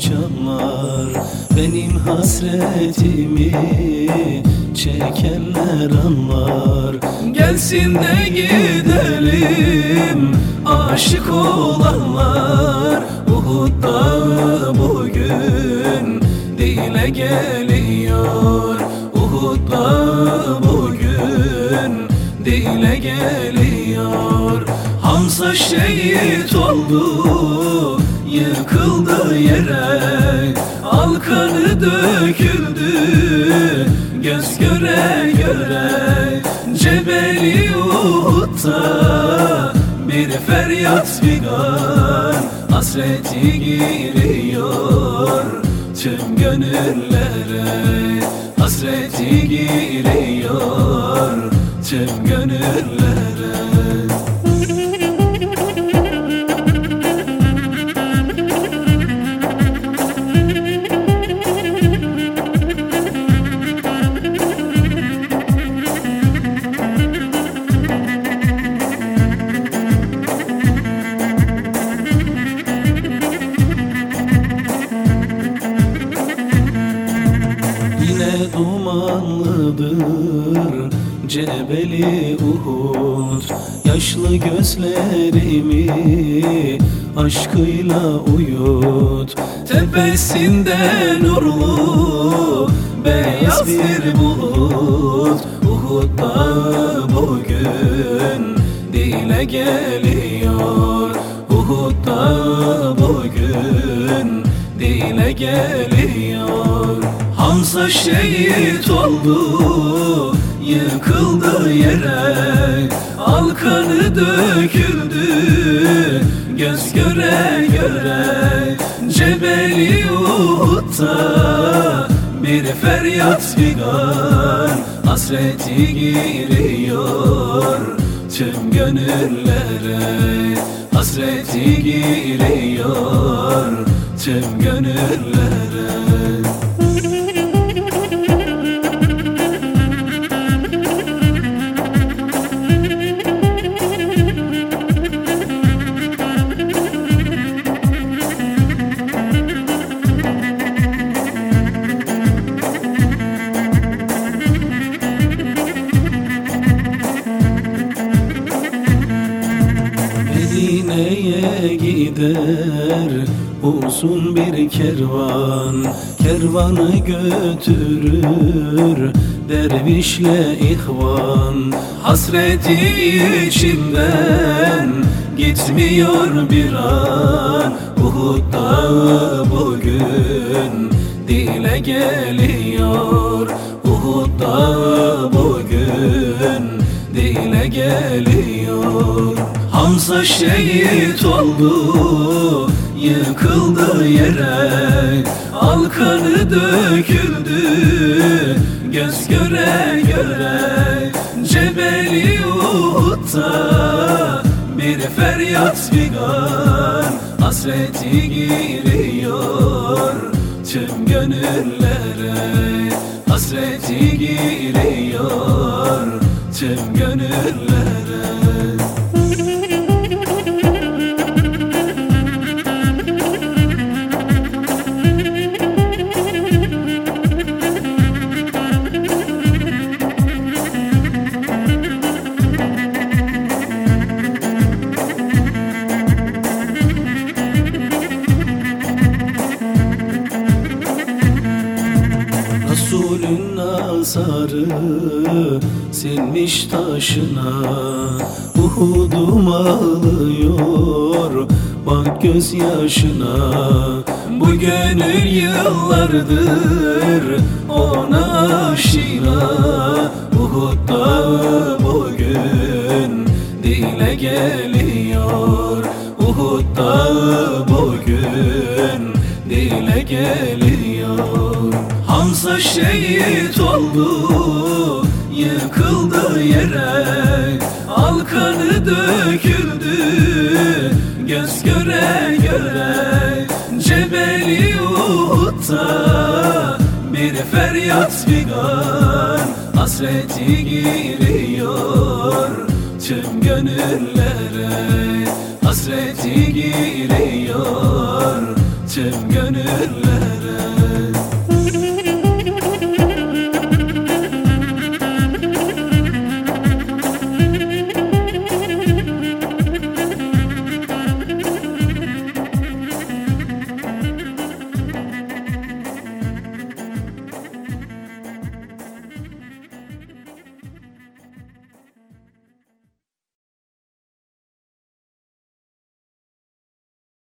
çamlar Benim hasretimi çekenler anlar. Gelsin de gidelim aşık olanlar. Uhud dağı bugün dile geliyor. Uhud dağı bugün dile geliyor. Hamza şehit oldu Yıkıldı yere Alkanı döküldü. Göz göre göre Cebeli Uhud'da Bir feryat figan Hasreti giriyor Tüm gönüllere. Hasreti giriyor Tüm gönüllere dumanlıdır Cebeli Uhud Yaşlı gözlerimi aşkıyla uyut. Tepesinde nurlu beyaz bir bulut. Uhud dağı bugün dile geliyor. Uhud dağı bugün dile geliyor Hamza şehit oldu Yıkıldı yere. Alkanı döküldü Göz göre göre. Cebeli Uhud'da Bir feryat figan. Hasreti giriyor Tüm gönüllere. Hasreti giriyor Tüm gönüllere Medine'ye gider uzun bir kervan. Kervanı götürür dervişle ihvan. Hasreti içimden gitmiyor bir an. Uhud dağı bugün dile geliyor. Uhud dağı bugün dile geliyor Hamza şehit oldu Yıkıldı yere. Alkanı döküldü Göz göre göre. Cebeli Uhud'da Bir feryat figan Hasreti giriyor Tüm gönüllere. Hasreti giriyor nazarı sinmiş taşına. Uhud'um ağlıyor bak gözyaşına Bu gönül yıllardır ona aşina. Uhud dağı bugün dile geliyor. Uhud dağı bugün dile geliyor Hamza şehit oldu Yıkıldı yere. Alkanı döküldü Göz göre göre. Cebeli Uhud'da Bir feryat figan. Hasreti giriyor Tüm gönüllere. Hasreti giriyor tüm gönüller